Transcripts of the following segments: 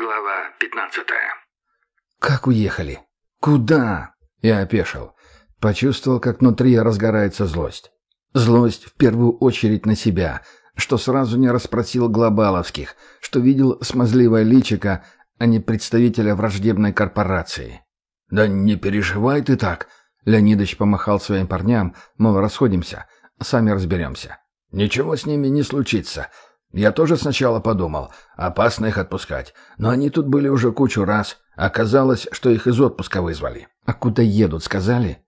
Глава пятнадцатая. «Как уехали? Куда?» Я опешил. Почувствовал, как внутри разгорается злость. Злость в первую очередь на себя, что сразу не расспросил Глобаловских, что видел смазливое личико, а не представителя враждебной корпорации. «Да не переживай ты так!» Леонидович помахал своим парням, мол, расходимся, сами разберемся. «Ничего с ними не случится. Я тоже сначала подумал, опасно их отпускать, но они тут были уже кучу раз. Оказалось, что их из отпуска вызвали. А куда едут, сказали?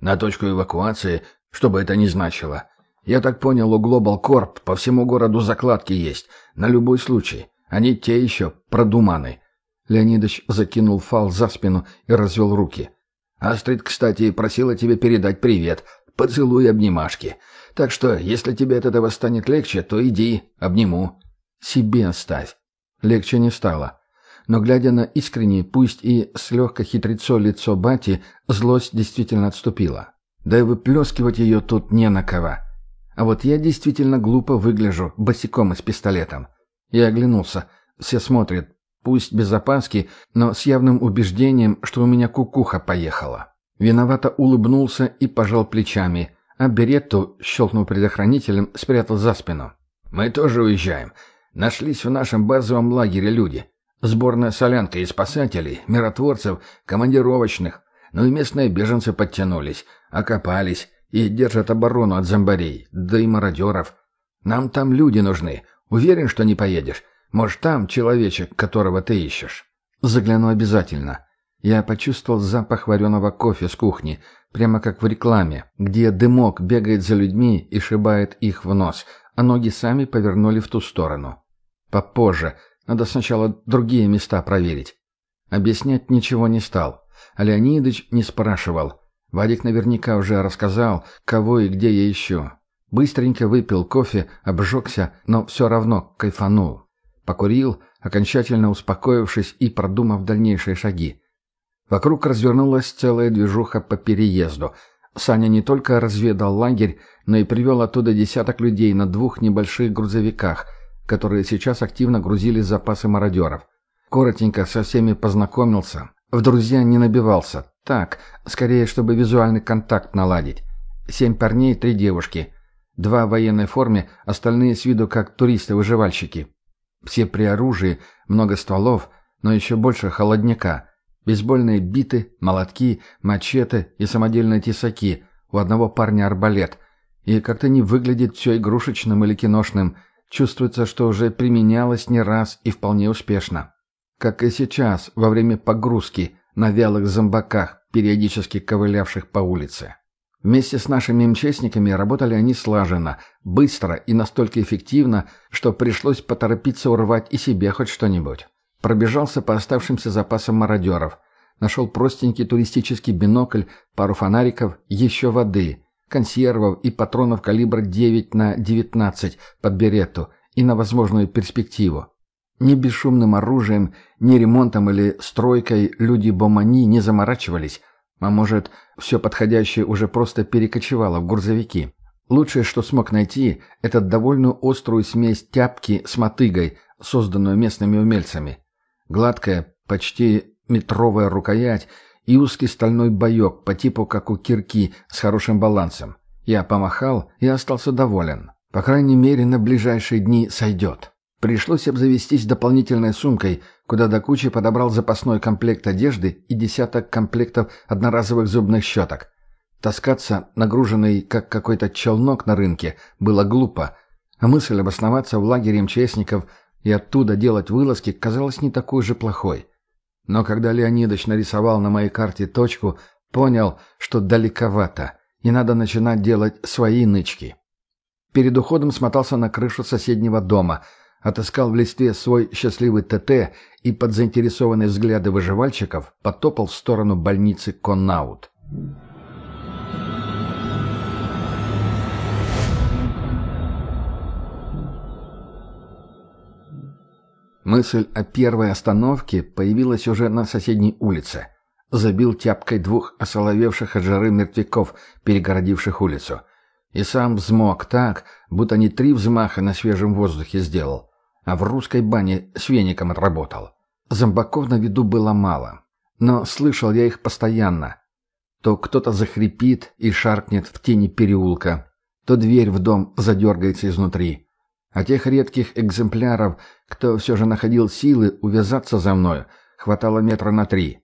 На точку эвакуации, что бы это ни значило. Я так понял, у Global Corp по всему городу закладки есть, на любой случай. Они те еще продуманы. Леонидович закинул фал за спину и развел руки. «Астрид, кстати, просила тебе передать привет. Поцелуй обнимашки. Так что, если тебе от этого станет легче, то иди, обниму. Себе оставь. Легче не стало. Но, глядя на искреннее, пусть и с легкой хитрецо лицо Бати, злость действительно отступила. Да и выплескивать ее тут не на кого. А вот я действительно глупо выгляжу, босиком и с пистолетом. Я оглянулся. Все смотрят, пусть без опаски, но с явным убеждением, что у меня кукуха поехала. Виновато улыбнулся и пожал плечами – а беретту, щелкнув предохранителем, спрятал за спину. «Мы тоже уезжаем. Нашлись в нашем базовом лагере люди. Сборная солянка из спасателей, миротворцев, командировочных. Ну и местные беженцы подтянулись, окопались и держат оборону от зомбарей, да и мародеров. Нам там люди нужны. Уверен, что не поедешь? Может, там человечек, которого ты ищешь?» «Загляну обязательно». Я почувствовал запах вареного кофе с кухни, прямо как в рекламе, где дымок бегает за людьми и шибает их в нос, а ноги сами повернули в ту сторону. Попозже. Надо сначала другие места проверить. Объяснять ничего не стал. А Леонидыч не спрашивал. Вадик наверняка уже рассказал, кого и где я ищу. Быстренько выпил кофе, обжегся, но все равно кайфанул. Покурил, окончательно успокоившись и продумав дальнейшие шаги. Вокруг развернулась целая движуха по переезду. Саня не только разведал лагерь, но и привел оттуда десяток людей на двух небольших грузовиках, которые сейчас активно грузили запасы мародеров. Коротенько со всеми познакомился. В друзья не набивался. Так, скорее, чтобы визуальный контакт наладить. Семь парней, три девушки. Два в военной форме, остальные с виду как туристы-выживальщики. Все при оружии, много стволов, но еще больше холодняка – Бейсбольные биты, молотки, мачете и самодельные тесаки. У одного парня арбалет. И как-то не выглядит все игрушечным или киношным. Чувствуется, что уже применялось не раз и вполне успешно. Как и сейчас, во время погрузки на вялых зомбаках, периодически ковылявших по улице. Вместе с нашими МЧСниками работали они слаженно, быстро и настолько эффективно, что пришлось поторопиться урвать и себе хоть что-нибудь. Пробежался по оставшимся запасам мародеров. Нашел простенький туристический бинокль, пару фонариков, еще воды, консервов и патронов калибра 9 на 19 под беретту и на возможную перспективу. Ни бесшумным оружием, ни ремонтом или стройкой люди Бомани не заморачивались, а может, все подходящее уже просто перекочевало в грузовики. Лучшее, что смог найти, это довольно острую смесь тяпки с мотыгой, созданную местными умельцами. Гладкая, почти метровая рукоять и узкий стальной боек по типу как у кирки с хорошим балансом. Я помахал и остался доволен. По крайней мере, на ближайшие дни сойдет. Пришлось обзавестись дополнительной сумкой, куда до кучи подобрал запасной комплект одежды и десяток комплектов одноразовых зубных щеток. Таскаться, нагруженный как какой-то челнок на рынке, было глупо, а мысль обосноваться в лагере МЧСников и оттуда делать вылазки казалось не такой же плохой. Но когда Леонидович нарисовал на моей карте точку, понял, что далековато, и надо начинать делать свои нычки. Перед уходом смотался на крышу соседнего дома, отыскал в листве свой счастливый ТТ и под заинтересованные взгляды выживальщиков потопал в сторону больницы Коннаут. Мысль о первой остановке появилась уже на соседней улице. Забил тяпкой двух осоловевших от жары мертвяков, перегородивших улицу. И сам взмок так, будто не три взмаха на свежем воздухе сделал, а в русской бане с веником отработал. Зомбаков на виду было мало, но слышал я их постоянно. То кто-то захрипит и шаркнет в тени переулка, то дверь в дом задергается изнутри. А тех редких экземпляров, кто все же находил силы увязаться за мною, хватало метра на три.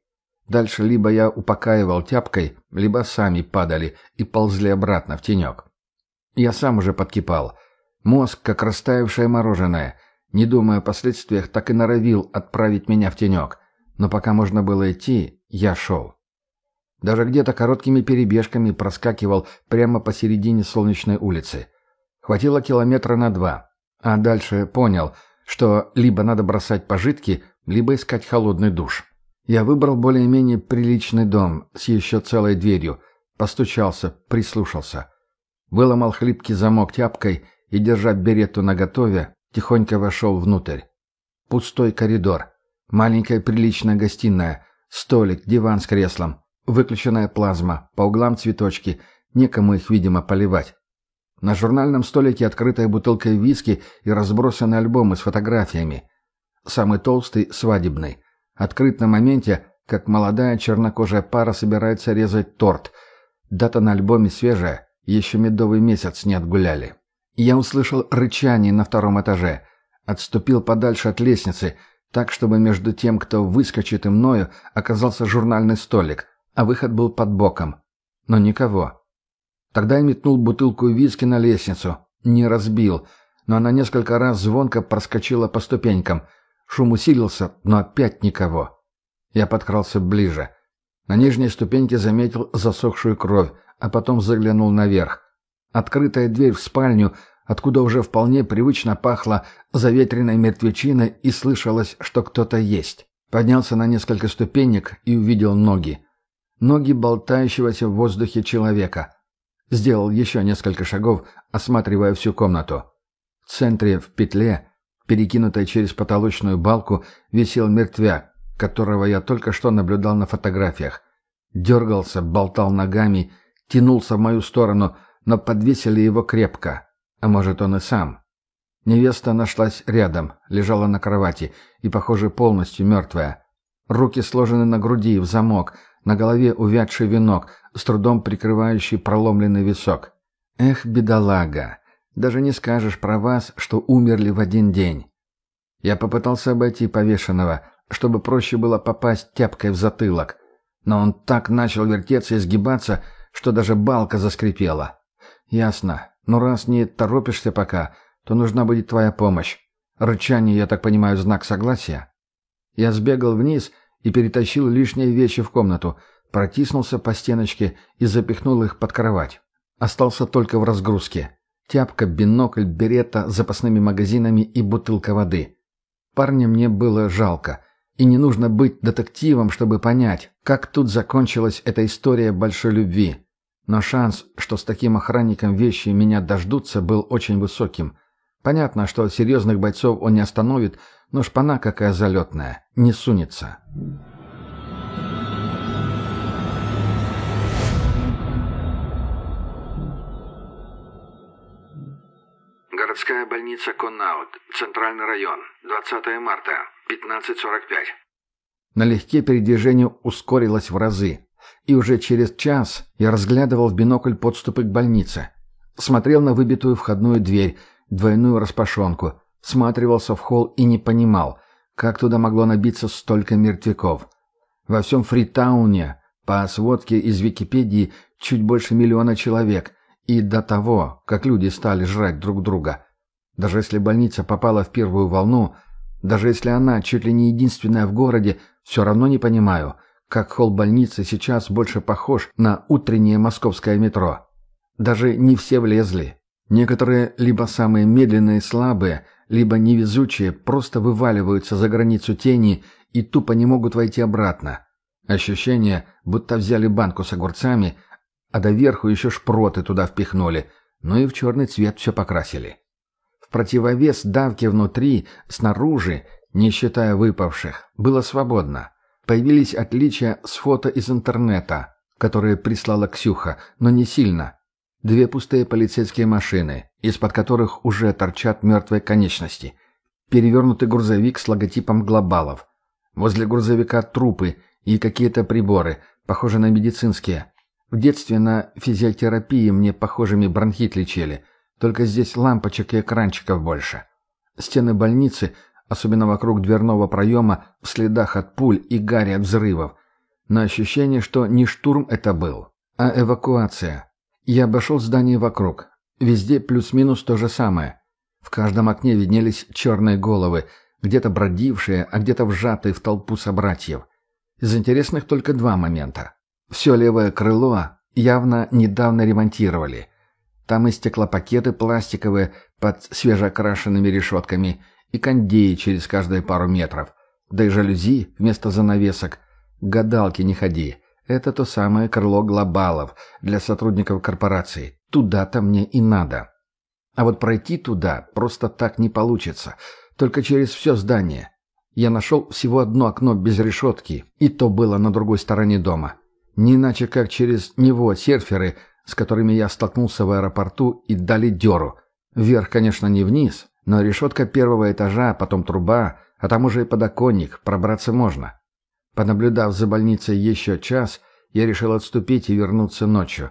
Дальше либо я упокаивал тяпкой, либо сами падали и ползли обратно в тенек. Я сам уже подкипал. Мозг, как растаявшее мороженое, не думая о последствиях, так и норовил отправить меня в тенек. Но пока можно было идти, я шел. Даже где-то короткими перебежками проскакивал прямо посередине солнечной улицы. Хватило километра на два. А дальше понял, что либо надо бросать пожитки, либо искать холодный душ. Я выбрал более-менее приличный дом с еще целой дверью, постучался, прислушался. Выломал хлипкий замок тяпкой и, держа берету наготове, тихонько вошел внутрь. Пустой коридор, маленькая приличная гостиная, столик, диван с креслом, выключенная плазма, по углам цветочки, некому их, видимо, поливать. На журнальном столике открытая бутылка виски и разбросаны альбомы с фотографиями. Самый толстый – свадебный. Открыт на моменте, как молодая чернокожая пара собирается резать торт. Дата на альбоме свежая, еще медовый месяц не отгуляли. Я услышал рычание на втором этаже. Отступил подальше от лестницы, так, чтобы между тем, кто выскочит и мною, оказался журнальный столик, а выход был под боком. Но никого. Тогда я метнул бутылку виски на лестницу. Не разбил, но она несколько раз звонко проскочила по ступенькам – Шум усилился, но опять никого. Я подкрался ближе. На нижней ступеньке заметил засохшую кровь, а потом заглянул наверх. Открытая дверь в спальню, откуда уже вполне привычно пахло заветренной мертвечиной и слышалось, что кто-то есть. Поднялся на несколько ступенек и увидел ноги. Ноги болтающегося в воздухе человека. Сделал еще несколько шагов, осматривая всю комнату. В центре, в петле, перекинутой через потолочную балку, висел мертвяк, которого я только что наблюдал на фотографиях. Дергался, болтал ногами, тянулся в мою сторону, но подвесили его крепко. А может, он и сам. Невеста нашлась рядом, лежала на кровати и, похоже, полностью мертвая. Руки сложены на груди, в замок, на голове увядший венок, с трудом прикрывающий проломленный висок. Эх, бедолага! Даже не скажешь про вас, что умерли в один день. Я попытался обойти повешенного, чтобы проще было попасть тяпкой в затылок. Но он так начал вертеться и сгибаться, что даже балка заскрипела. Ясно. Но раз не торопишься пока, то нужна будет твоя помощь. Рычание, я так понимаю, знак согласия. Я сбегал вниз и перетащил лишние вещи в комнату, протиснулся по стеночке и запихнул их под кровать. Остался только в разгрузке. Тяпка, бинокль, берета с запасными магазинами и бутылка воды. Парня мне было жалко. И не нужно быть детективом, чтобы понять, как тут закончилась эта история большой любви. Но шанс, что с таким охранником вещи меня дождутся, был очень высоким. Понятно, что серьезных бойцов он не остановит, но шпана какая залетная, не сунется. Городская больница Коннаут, Центральный район, 20 марта, 15.45. Налегке передвижение ускорилось в разы. И уже через час я разглядывал в бинокль подступы к больнице. Смотрел на выбитую входную дверь, двойную распашонку. Сматривался в холл и не понимал, как туда могло набиться столько мертвяков. Во всем Фритауне, по сводке из Википедии, чуть больше миллиона человек. И до того, как люди стали жрать друг друга. Даже если больница попала в первую волну, даже если она чуть ли не единственная в городе, все равно не понимаю, как холл больницы сейчас больше похож на утреннее московское метро. Даже не все влезли. Некоторые либо самые медленные и слабые, либо невезучие просто вываливаются за границу тени и тупо не могут войти обратно. Ощущение, будто взяли банку с огурцами, а доверху еще шпроты туда впихнули, ну и в черный цвет все покрасили. В противовес давке внутри, снаружи, не считая выпавших, было свободно. Появились отличия с фото из интернета, которые прислала Ксюха, но не сильно. Две пустые полицейские машины, из-под которых уже торчат мертвые конечности. Перевернутый грузовик с логотипом глобалов. Возле грузовика трупы и какие-то приборы, похожие на медицинские. В детстве на физиотерапии мне похожими бронхит лечили, только здесь лампочек и экранчиков больше. Стены больницы, особенно вокруг дверного проема, в следах от пуль и гари от взрывов. Но ощущение, что не штурм это был, а эвакуация. Я обошел здание вокруг. Везде плюс-минус то же самое. В каждом окне виднелись черные головы, где-то бродившие, а где-то вжатые в толпу собратьев. Из интересных только два момента. Все левое крыло явно недавно ремонтировали. Там и стеклопакеты пластиковые под свежеокрашенными решетками, и кондеи через каждые пару метров. Да и жалюзи вместо занавесок. Гадалки не ходи. Это то самое крыло глобалов для сотрудников корпорации. Туда-то мне и надо. А вот пройти туда просто так не получится. Только через все здание. Я нашел всего одно окно без решетки, и то было на другой стороне дома. Не иначе, как через него серферы, с которыми я столкнулся в аэропорту, и дали дёру. Вверх, конечно, не вниз, но решетка первого этажа, потом труба, а там уже и подоконник, пробраться можно. Понаблюдав за больницей еще час, я решил отступить и вернуться ночью.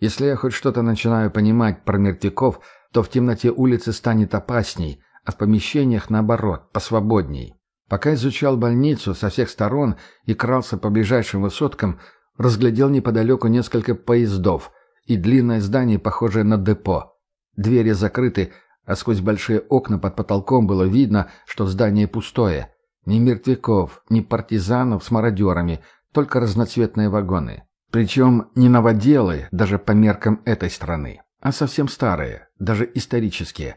Если я хоть что-то начинаю понимать про мертвяков, то в темноте улицы станет опасней, а в помещениях, наоборот, посвободней. Пока изучал больницу со всех сторон и крался по ближайшим высоткам, разглядел неподалеку несколько поездов и длинное здание, похожее на депо. Двери закрыты, а сквозь большие окна под потолком было видно, что здание пустое. Ни мертвяков, ни партизанов с мародерами, только разноцветные вагоны. Причем не новоделы, даже по меркам этой страны, а совсем старые, даже исторические.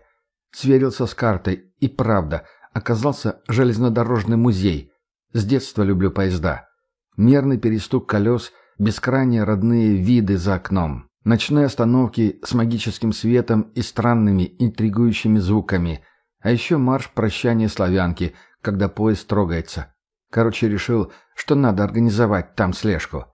Сверился с картой, и правда, оказался железнодорожный музей. С детства люблю поезда. Мерный перестук колес, бескрайние родные виды за окном. Ночные остановки с магическим светом и странными интригующими звуками. А еще марш прощания славянки, когда поезд трогается. Короче, решил, что надо организовать там слежку.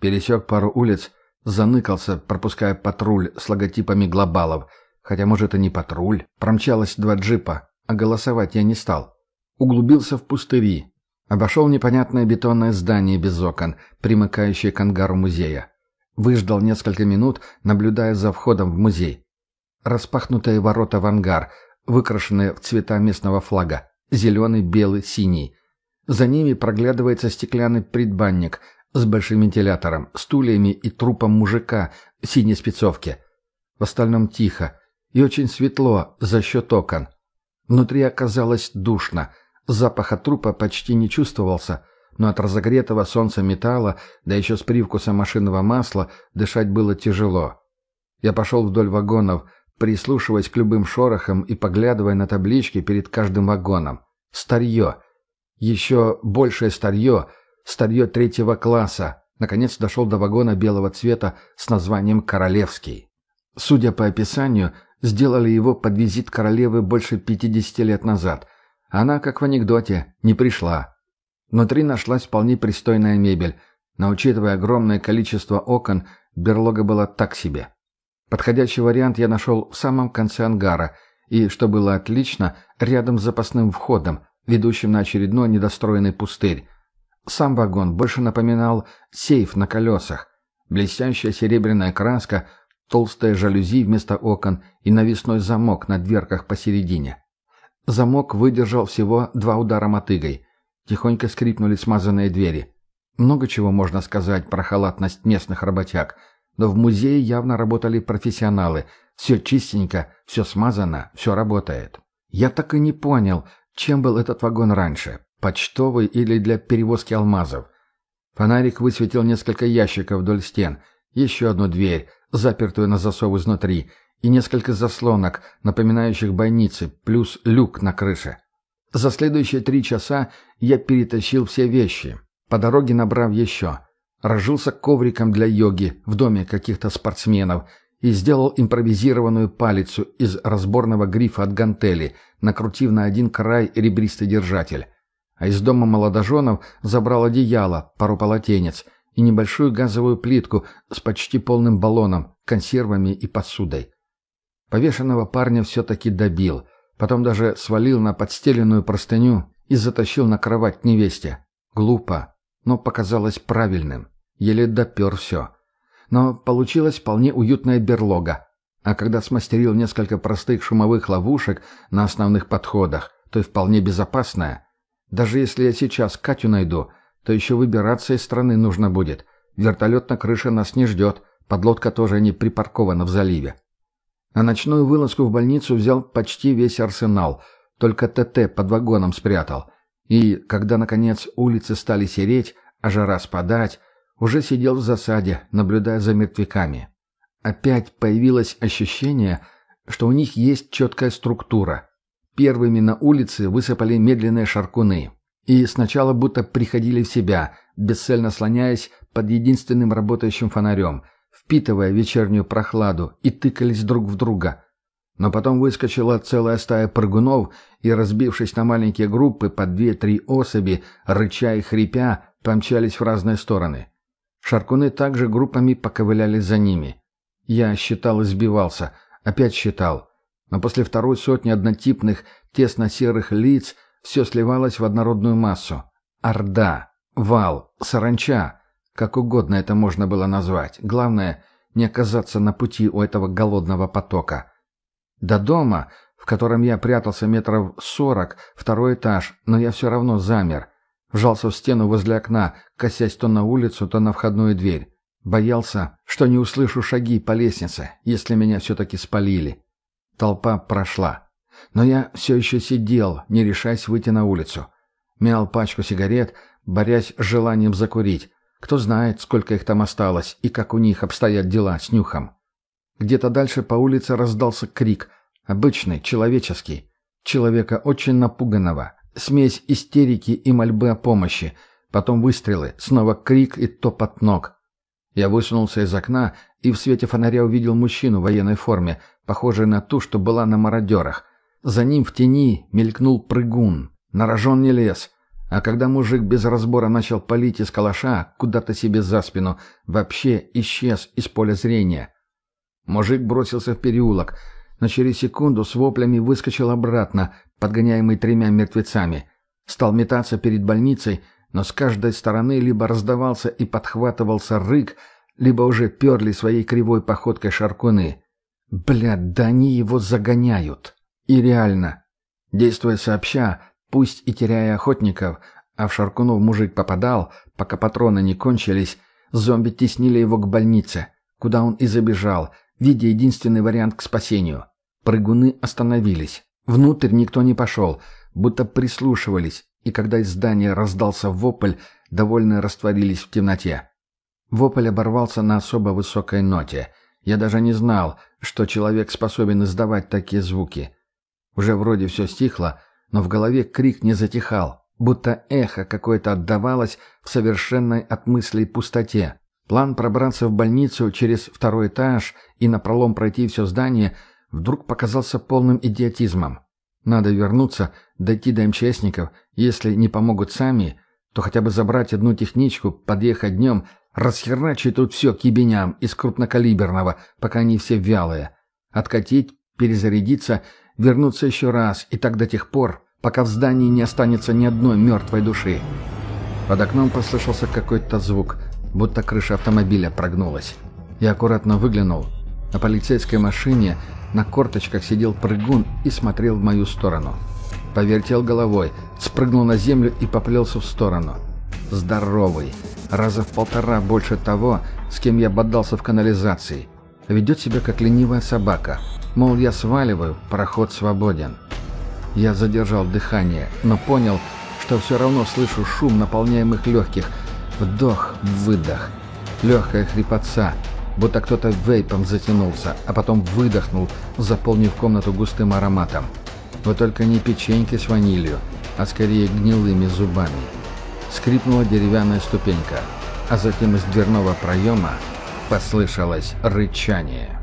Пересек пару улиц, заныкался, пропуская патруль с логотипами глобалов. Хотя, может, и не патруль. Промчалось два джипа, а голосовать я не стал. Углубился в пустыри, Обошел непонятное бетонное здание без окон, примыкающее к ангару музея. Выждал несколько минут, наблюдая за входом в музей. Распахнутые ворота в ангар, выкрашенные в цвета местного флага. Зеленый, белый, синий. За ними проглядывается стеклянный предбанник с большим вентилятором, стульями и трупом мужика в синей спецовке. В остальном тихо и очень светло за счет окон. Внутри оказалось душно – Запаха трупа почти не чувствовался, но от разогретого солнца металла, да еще с привкусом машинного масла, дышать было тяжело. Я пошел вдоль вагонов, прислушиваясь к любым шорохам и поглядывая на таблички перед каждым вагоном. Старье. Еще большее старье. Старье третьего класса. Наконец дошел до вагона белого цвета с названием «Королевский». Судя по описанию, сделали его под визит королевы больше 50 лет назад, она, как в анекдоте, не пришла. Внутри нашлась вполне пристойная мебель, но, учитывая огромное количество окон, берлога была так себе. Подходящий вариант я нашел в самом конце ангара, и, что было отлично, рядом с запасным входом, ведущим на очередной недостроенный пустырь. Сам вагон больше напоминал сейф на колесах. Блестящая серебряная краска, толстые жалюзи вместо окон и навесной замок на дверках посередине. Замок выдержал всего два удара мотыгой. Тихонько скрипнули смазанные двери. Много чего можно сказать про халатность местных работяг, но в музее явно работали профессионалы. Все чистенько, все смазано, все работает. Я так и не понял, чем был этот вагон раньше, почтовый или для перевозки алмазов. Фонарик высветил несколько ящиков вдоль стен, еще одну дверь, запертую на засов изнутри, и несколько заслонок, напоминающих бойницы, плюс люк на крыше. За следующие три часа я перетащил все вещи, по дороге набрав еще. Разжился ковриком для йоги в доме каких-то спортсменов и сделал импровизированную палицу из разборного грифа от гантели, накрутив на один край ребристый держатель. А из дома молодоженов забрал одеяло, пару полотенец и небольшую газовую плитку с почти полным баллоном, консервами и посудой. Повешенного парня все-таки добил, потом даже свалил на подстеленную простыню и затащил на кровать невесте. Глупо, но показалось правильным. Еле допер все. Но получилась вполне уютная берлога. А когда смастерил несколько простых шумовых ловушек на основных подходах, то и вполне безопасная. Даже если я сейчас Катю найду, то еще выбираться из страны нужно будет. Вертолет на крыше нас не ждет, подлодка тоже не припаркована в заливе. На ночную вылазку в больницу взял почти весь арсенал, только ТТ под вагоном спрятал. И, когда, наконец, улицы стали сереть, а жара спадать, уже сидел в засаде, наблюдая за мертвяками. Опять появилось ощущение, что у них есть четкая структура. Первыми на улице высыпали медленные шаркуны. И сначала будто приходили в себя, бесцельно слоняясь под единственным работающим фонарем, впитывая вечернюю прохладу, и тыкались друг в друга. Но потом выскочила целая стая прыгунов и, разбившись на маленькие группы по две-три особи, рыча и хрипя, помчались в разные стороны. Шаркуны также группами поковыляли за ними. Я считал и сбивался, опять считал. Но после второй сотни однотипных, тесно-серых лиц все сливалось в однородную массу. Орда, вал, саранча. Как угодно это можно было назвать. Главное, не оказаться на пути у этого голодного потока. До дома, в котором я прятался метров сорок, второй этаж, но я все равно замер. Вжался в стену возле окна, косясь то на улицу, то на входную дверь. Боялся, что не услышу шаги по лестнице, если меня все-таки спалили. Толпа прошла. Но я все еще сидел, не решаясь выйти на улицу. Мял пачку сигарет, борясь с желанием закурить. Кто знает, сколько их там осталось и как у них обстоят дела с нюхом. Где-то дальше по улице раздался крик. Обычный, человеческий. Человека очень напуганного. Смесь истерики и мольбы о помощи. Потом выстрелы, снова крик и топот ног. Я высунулся из окна и в свете фонаря увидел мужчину в военной форме, похожей на ту, что была на мародерах. За ним в тени мелькнул прыгун. Нарожен не лез. А когда мужик без разбора начал палить из калаша куда-то себе за спину, вообще исчез из поля зрения. Мужик бросился в переулок, но через секунду с воплями выскочил обратно, подгоняемый тремя мертвецами. Стал метаться перед больницей, но с каждой стороны либо раздавался и подхватывался рык, либо уже перли своей кривой походкой шаркуны. Блядь, да они его загоняют. И реально. Действуя сообща, Пусть и теряя охотников, а в Шаркунов мужик попадал, пока патроны не кончились, зомби теснили его к больнице, куда он и забежал, видя единственный вариант к спасению. Прыгуны остановились. Внутрь никто не пошел, будто прислушивались, и когда из здания раздался вопль, довольно растворились в темноте. Вопль оборвался на особо высокой ноте. Я даже не знал, что человек способен издавать такие звуки. Уже вроде все стихло, но в голове крик не затихал, будто эхо какое-то отдавалось в совершенной от мыслей пустоте. План пробраться в больницу через второй этаж и напролом пройти все здание вдруг показался полным идиотизмом. Надо вернуться, дойти до МЧСников, если не помогут сами, то хотя бы забрать одну техничку, подъехать днем, расхерачить тут все кибеням из крупнокалиберного, пока они все вялые. Откатить, перезарядиться — вернуться еще раз, и так до тех пор, пока в здании не останется ни одной мертвой души. Под окном послышался какой-то звук, будто крыша автомобиля прогнулась. Я аккуратно выглянул. На полицейской машине на корточках сидел прыгун и смотрел в мою сторону. Повертел головой, спрыгнул на землю и поплелся в сторону. Здоровый, раза в полтора больше того, с кем я бодался в канализации. Ведет себя как ленивая собака. Мол, я сваливаю, проход свободен. Я задержал дыхание, но понял, что все равно слышу шум наполняемых легких. Вдох, выдох. Легкая хрипотца, будто кто-то вейпом затянулся, а потом выдохнул, заполнив комнату густым ароматом. Вот только не печеньки с ванилью, а скорее гнилыми зубами. Скрипнула деревянная ступенька, а затем из дверного проема послышалось рычание.